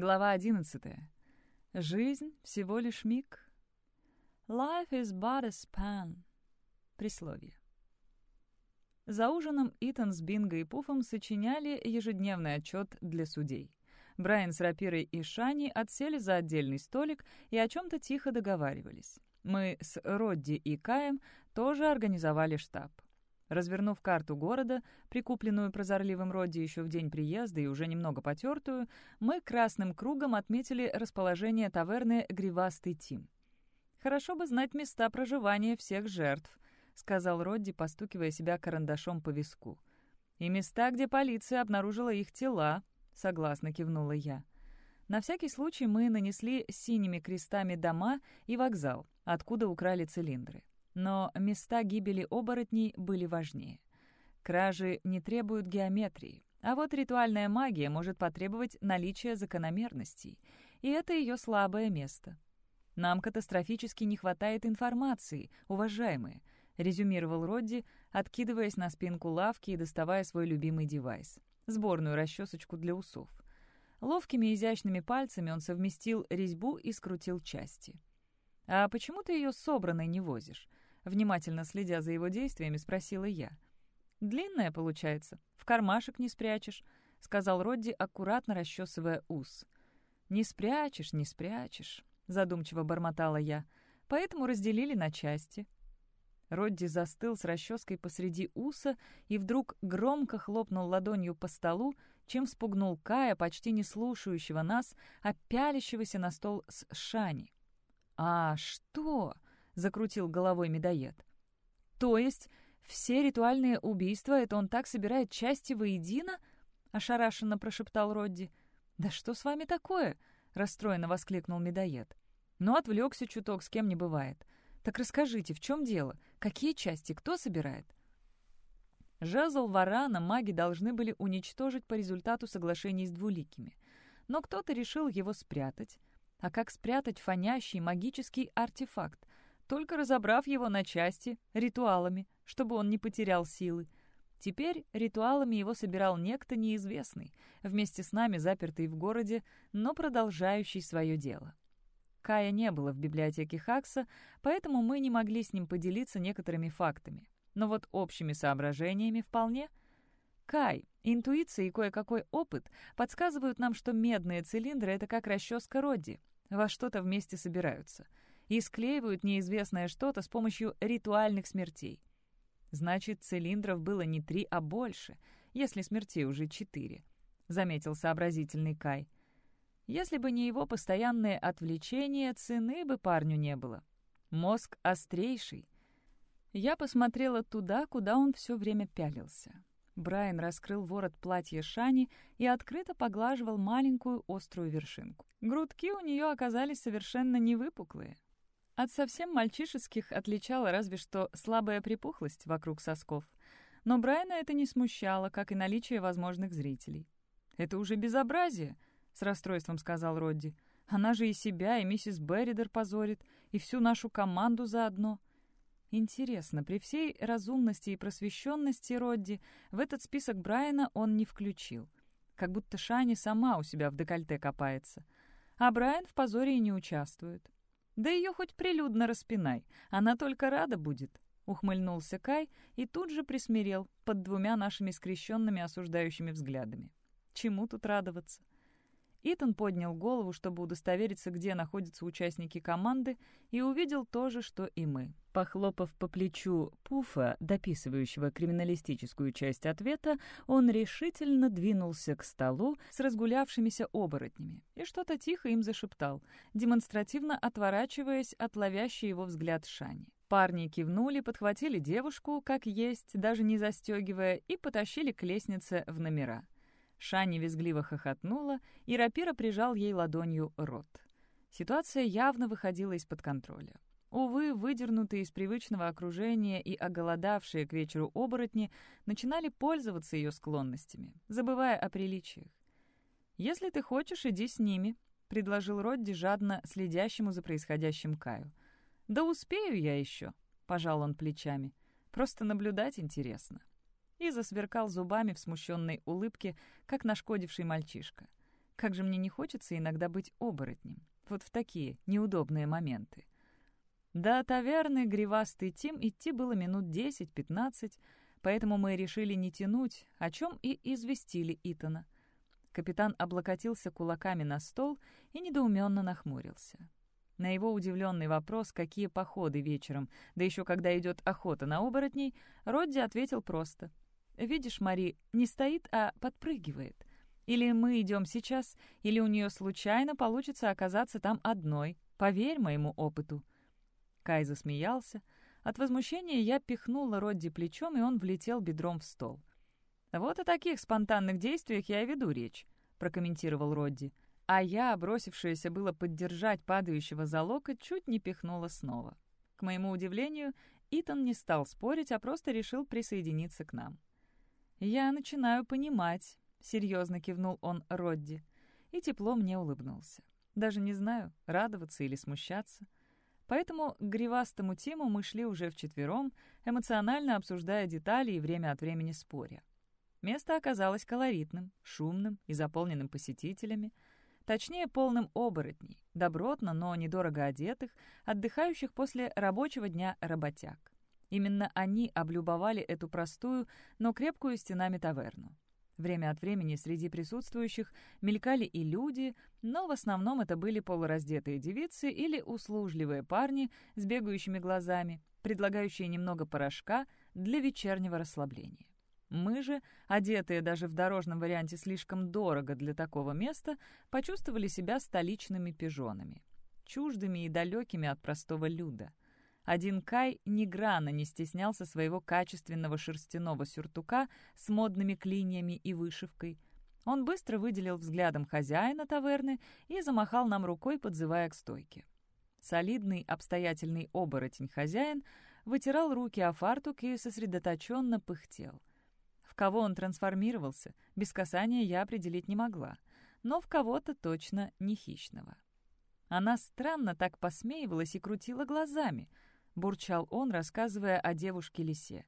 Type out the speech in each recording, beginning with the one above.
Глава 11. Жизнь — всего лишь миг. Life is but a span. Присловие. За ужином Итан с Бинго и Пуфом сочиняли ежедневный отчет для судей. Брайан с Рапирой и Шани отсели за отдельный столик и о чем-то тихо договаривались. Мы с Родди и Каем тоже организовали штаб. Развернув карту города, прикупленную прозорливым Родди еще в день приезда и уже немного потертую, мы красным кругом отметили расположение таверны «Гривастый Тим». «Хорошо бы знать места проживания всех жертв», — сказал Родди, постукивая себя карандашом по виску. «И места, где полиция обнаружила их тела», — согласно кивнула я. На всякий случай мы нанесли синими крестами дома и вокзал, откуда украли цилиндры. Но места гибели оборотней были важнее. Кражи не требуют геометрии, а вот ритуальная магия может потребовать наличия закономерностей, и это ее слабое место. «Нам катастрофически не хватает информации, уважаемые», — резюмировал Родди, откидываясь на спинку лавки и доставая свой любимый девайс — сборную расчесочку для усов. Ловкими изящными пальцами он совместил резьбу и скрутил части. «А почему ты ее собранной не возишь?» Внимательно следя за его действиями, спросила я. «Длинная, получается. В кармашек не спрячешь», — сказал Родди, аккуратно расчесывая ус. «Не спрячешь, не спрячешь», — задумчиво бормотала я. «Поэтому разделили на части». Родди застыл с расческой посреди уса и вдруг громко хлопнул ладонью по столу, чем спугнул Кая, почти не слушающего нас, а пялящегося на стол с Шани. «А что?» — закрутил головой медоед. «То есть все ритуальные убийства — это он так собирает части воедино?» — ошарашенно прошептал Родди. «Да что с вами такое?» — расстроенно воскликнул медоед. «Ну, отвлекся чуток, с кем не бывает. Так расскажите, в чем дело? Какие части кто собирает?» Жезл варана маги должны были уничтожить по результату соглашений с двуликими. Но кто-то решил его спрятать. А как спрятать фонящий магический артефакт? Только разобрав его на части, ритуалами, чтобы он не потерял силы. Теперь ритуалами его собирал некто неизвестный, вместе с нами запертый в городе, но продолжающий свое дело. Кая не было в библиотеке Хакса, поэтому мы не могли с ним поделиться некоторыми фактами. Но вот общими соображениями вполне. Кай, интуиция и кое-какой опыт подсказывают нам, что медные цилиндры — это как расческа Родди, во что-то вместе собираются — и склеивают неизвестное что-то с помощью ритуальных смертей. Значит, цилиндров было не три, а больше, если смертей уже четыре, — заметил сообразительный Кай. Если бы не его постоянное отвлечение, цены бы парню не было. Мозг острейший. Я посмотрела туда, куда он все время пялился. Брайан раскрыл ворот платья Шани и открыто поглаживал маленькую острую вершинку. Грудки у нее оказались совершенно невыпуклые, от совсем мальчишеских отличала разве что слабая припухлость вокруг сосков. Но Брайана это не смущало, как и наличие возможных зрителей. «Это уже безобразие», — с расстройством сказал Родди. «Она же и себя, и миссис Берридер позорит, и всю нашу команду заодно». Интересно, при всей разумности и просвещенности Родди в этот список Брайана он не включил. Как будто Шани сама у себя в декольте копается. А Брайан в позоре и не участвует. Да ее хоть прилюдно распинай, она только рада будет», — ухмыльнулся Кай и тут же присмирел под двумя нашими скрещенными осуждающими взглядами. «Чему тут радоваться?» Итан поднял голову, чтобы удостовериться, где находятся участники команды, и увидел то же, что и мы. Похлопав по плечу Пуфа, дописывающего криминалистическую часть ответа, он решительно двинулся к столу с разгулявшимися оборотнями и что-то тихо им зашептал, демонстративно отворачиваясь от ловящей его взгляд Шани. Парни кивнули, подхватили девушку, как есть, даже не застегивая, и потащили к лестнице в номера. Шани визгливо хохотнула, и Рапира прижал ей ладонью рот. Ситуация явно выходила из-под контроля. Увы, выдернутые из привычного окружения и оголодавшие к вечеру оборотни начинали пользоваться ее склонностями, забывая о приличиях. «Если ты хочешь, иди с ними», — предложил Родди жадно следящему за происходящим Каю. «Да успею я еще», — пожал он плечами. «Просто наблюдать интересно» и засверкал зубами в смущенной улыбке, как нашкодивший мальчишка. Как же мне не хочется иногда быть оборотнем. Вот в такие неудобные моменты. До таверны Гривастый Тим идти было минут 10-15, поэтому мы решили не тянуть, о чем и известили Итана. Капитан облокотился кулаками на стол и недоуменно нахмурился. На его удивленный вопрос, какие походы вечером, да еще когда идет охота на оборотней, Родди ответил просто. «Видишь, Мари, не стоит, а подпрыгивает. Или мы идем сейчас, или у нее случайно получится оказаться там одной. Поверь моему опыту». Кай засмеялся. От возмущения я пихнула Родди плечом, и он влетел бедром в стол. «Вот о таких спонтанных действиях я и веду речь», — прокомментировал Родди. А я, бросившаяся было поддержать падающего за локоть, чуть не пихнула снова. К моему удивлению, Итан не стал спорить, а просто решил присоединиться к нам. «Я начинаю понимать», — серьезно кивнул он Родди, и тепло мне улыбнулся. Даже не знаю, радоваться или смущаться. Поэтому к гривастому Тиму мы шли уже вчетвером, эмоционально обсуждая детали и время от времени споря. Место оказалось колоритным, шумным и заполненным посетителями, точнее, полным оборотней, добротно, но недорого одетых, отдыхающих после рабочего дня работяг. Именно они облюбовали эту простую, но крепкую стенами таверну. Время от времени среди присутствующих мелькали и люди, но в основном это были полураздетые девицы или услужливые парни с бегающими глазами, предлагающие немного порошка для вечернего расслабления. Мы же, одетые даже в дорожном варианте слишком дорого для такого места, почувствовали себя столичными пижонами, чуждыми и далекими от простого люда. Один Кай ни грана не стеснялся своего качественного шерстяного сюртука с модными клиньями и вышивкой. Он быстро выделил взглядом хозяина таверны и замахал нам рукой, подзывая к стойке. Солидный, обстоятельный оборотень-хозяин вытирал руки о фартук и сосредоточенно пыхтел. В кого он трансформировался, без касания я определить не могла, но в кого-то точно не хищного. Она странно так посмеивалась и крутила глазами — бурчал он, рассказывая о девушке-лисе.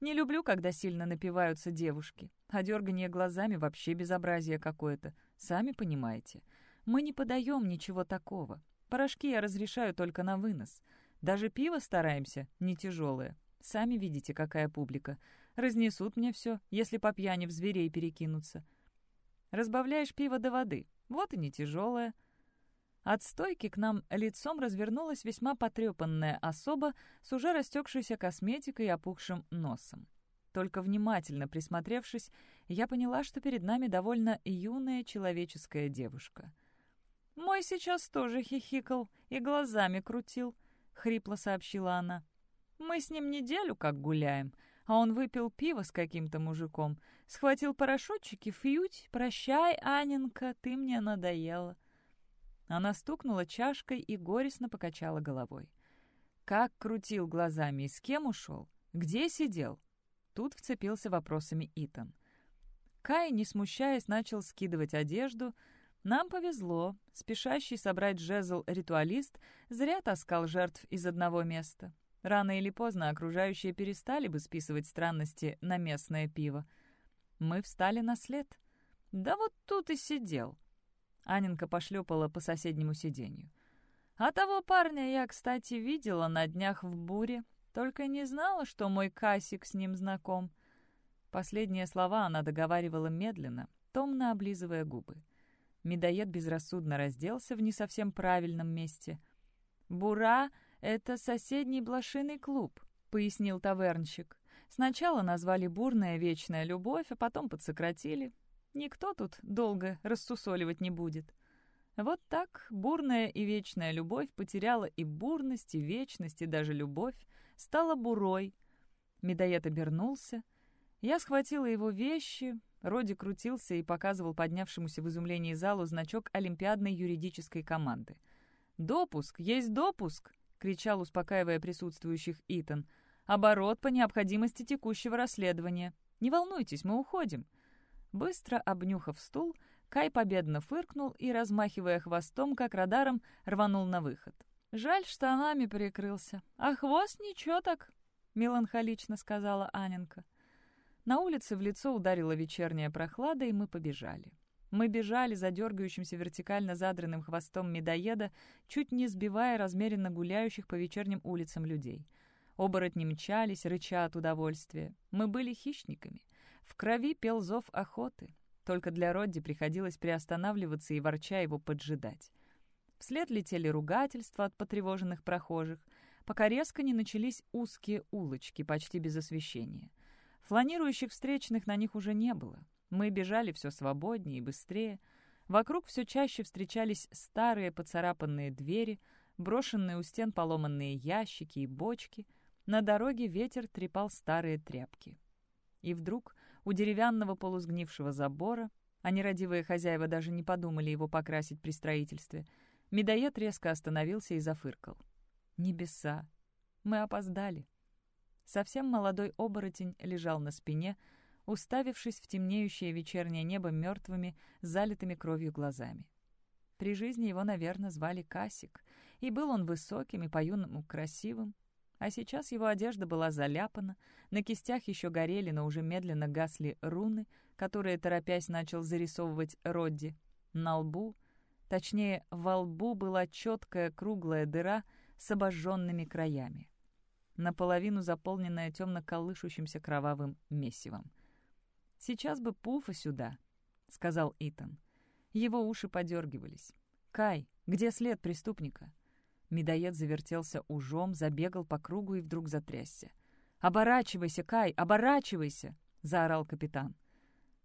«Не люблю, когда сильно напиваются девушки, а дергание глазами вообще безобразие какое-то, сами понимаете. Мы не подаем ничего такого. Порошки я разрешаю только на вынос. Даже пиво стараемся, не тяжелое. Сами видите, какая публика. Разнесут мне все, если по пьяни в зверей перекинутся. Разбавляешь пиво до воды, вот и не тяжелое. От стойки к нам лицом развернулась весьма потрепанная особа с уже растекшейся косметикой и опухшим носом. Только внимательно присмотревшись, я поняла, что перед нами довольно юная человеческая девушка. «Мой сейчас тоже хихикал и глазами крутил», — хрипло сообщила она. «Мы с ним неделю как гуляем, а он выпил пиво с каким-то мужиком, схватил порошочек и фьють, прощай, Аненька, ты мне надоела». Она стукнула чашкой и горестно покачала головой. Как крутил глазами и с кем ушел? Где сидел? Тут вцепился вопросами Итан. Кай, не смущаясь, начал скидывать одежду. Нам повезло. Спешащий собрать жезл ритуалист зря таскал жертв из одного места. Рано или поздно окружающие перестали бы списывать странности на местное пиво. Мы встали на след. Да вот тут и сидел. Анинка пошлепала по соседнему сиденью. «А того парня я, кстати, видела на днях в буре, только не знала, что мой Касик с ним знаком». Последние слова она договаривала медленно, томно облизывая губы. Медоед безрассудно разделся в не совсем правильном месте. «Бура — это соседний блошиный клуб», — пояснил тавернщик. «Сначала назвали «Бурная вечная любовь», а потом подсократили. Никто тут долго рассусоливать не будет. Вот так бурная и вечная любовь потеряла и бурность, и вечность, и даже любовь, стала бурой. Медоед обернулся. Я схватила его вещи, Роди крутился и показывал поднявшемуся в изумлении залу значок Олимпиадной юридической команды. «Допуск! Есть допуск!» — кричал, успокаивая присутствующих Итан. «Оборот по необходимости текущего расследования. Не волнуйтесь, мы уходим. Быстро обнюхав стул, Кай победно фыркнул и, размахивая хвостом, как радаром, рванул на выход. «Жаль, штанами прикрылся. А хвост ничего так», — меланхолично сказала Аненка. На улице в лицо ударила вечерняя прохлада, и мы побежали. Мы бежали за дергающимся вертикально задранным хвостом медоеда, чуть не сбивая размеренно гуляющих по вечерним улицам людей. Оборотни мчались, рыча от удовольствия. Мы были хищниками. В крови пел зов охоты. Только для Родди приходилось приостанавливаться и ворча его поджидать. Вслед летели ругательства от потревоженных прохожих, пока резко не начались узкие улочки, почти без освещения. Фланирующих встречных на них уже не было. Мы бежали все свободнее и быстрее. Вокруг все чаще встречались старые поцарапанные двери, брошенные у стен поломанные ящики и бочки. На дороге ветер трепал старые тряпки. И вдруг у деревянного полусгнившего забора, а нерадивые хозяева даже не подумали его покрасить при строительстве, медоед резко остановился и зафыркал. Небеса! Мы опоздали. Совсем молодой оборотень лежал на спине, уставившись в темнеющее вечернее небо мертвыми, залитыми кровью глазами. При жизни его, наверное, звали Касик, и был он высоким и по-юному красивым, а сейчас его одежда была заляпана, на кистях еще горели, но уже медленно гасли руны, которые, торопясь, начал зарисовывать Родди. На лбу, точнее, во лбу была четкая круглая дыра с обожженными краями, наполовину заполненная темно-колышущимся кровавым месивом. «Сейчас бы Пуфа сюда», — сказал Итан. Его уши подергивались. «Кай, где след преступника?» Медоед завертелся ужом, забегал по кругу и вдруг затрясся. «Оборачивайся, Кай, оборачивайся!» — заорал капитан.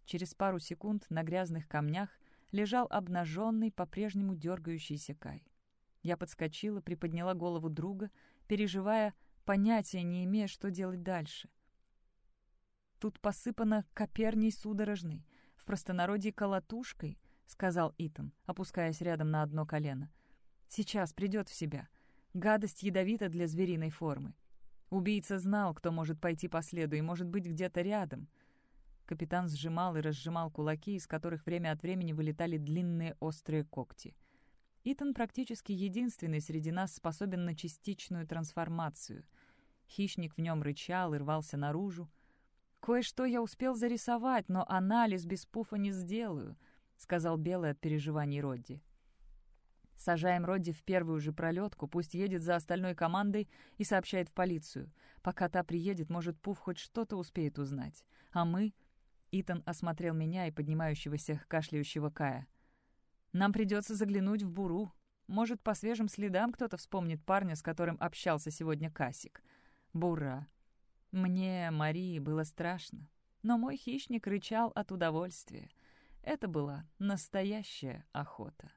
Через пару секунд на грязных камнях лежал обнаженный, по-прежнему дергающийся Кай. Я подскочила, приподняла голову друга, переживая, понятия не имея, что делать дальше. «Тут посыпано коперней судорожной, в простонародье колотушкой», — сказал Итан, опускаясь рядом на одно колено. «Сейчас придет в себя. Гадость ядовита для звериной формы. Убийца знал, кто может пойти по следу и может быть где-то рядом». Капитан сжимал и разжимал кулаки, из которых время от времени вылетали длинные острые когти. Итан практически единственный среди нас способен на частичную трансформацию. Хищник в нем рычал и рвался наружу, «Кое-что я успел зарисовать, но анализ без пуфа не сделаю», — сказал Белый от переживаний Родди. Сажаем Родди в первую же пролетку, пусть едет за остальной командой и сообщает в полицию. Пока та приедет, может, Пуф хоть что-то успеет узнать. А мы... Итан осмотрел меня и поднимающегося кашляющего Кая. «Нам придется заглянуть в Буру. Может, по свежим следам кто-то вспомнит парня, с которым общался сегодня Касик. Бура. Мне, Марии, было страшно, но мой хищник рычал от удовольствия. Это была настоящая охота.